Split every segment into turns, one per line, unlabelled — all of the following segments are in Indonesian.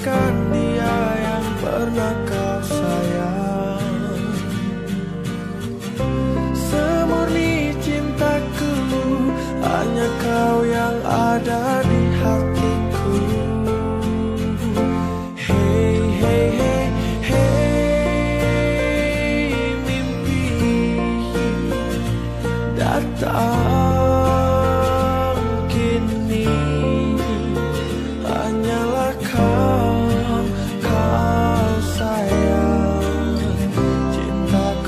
lupakan dia yang pernah kau sayang. Semurni cintaku Hanya kau yang ada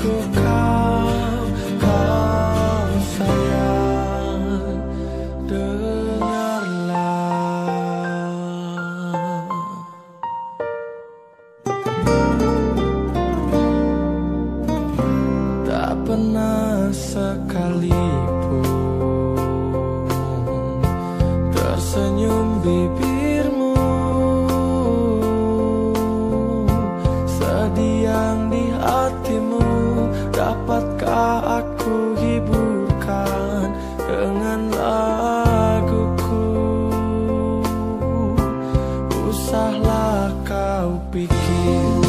Kau, kau sayang Dengarlah Tak pernah sekalipun Kau aku hiburkan dengan laguku? Usahlah kau pikir.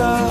love.